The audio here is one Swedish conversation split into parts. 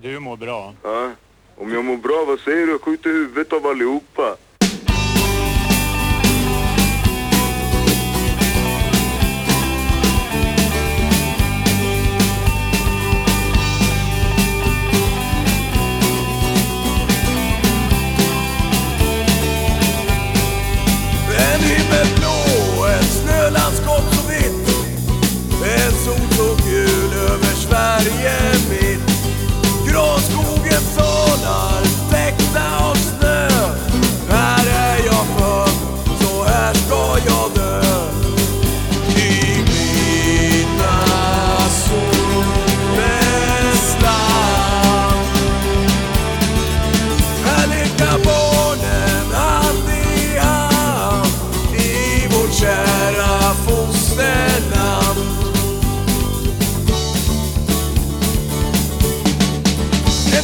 Du mår bra. Ja. Om jag mår bra, vad säger du? Jag skjuter huvudet av allihopa.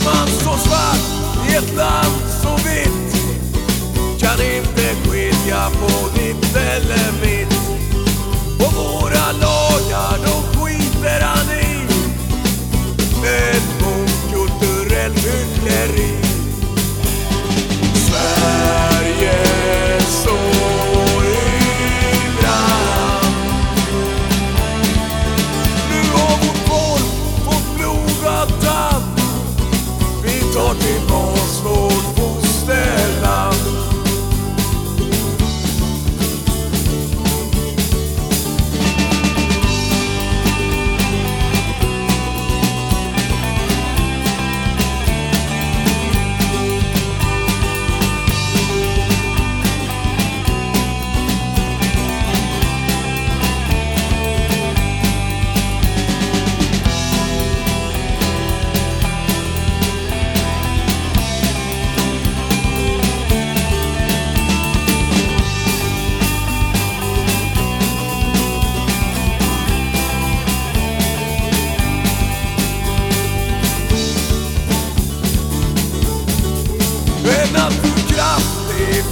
En man så svart i ett land så vitt kan inte skilja på ditt eller mitt. Och våra lagar, de skiter han i. Ett mångkulturellt hyckleri.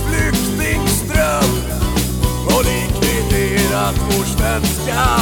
Flyktingström. Och likviderat vår svenska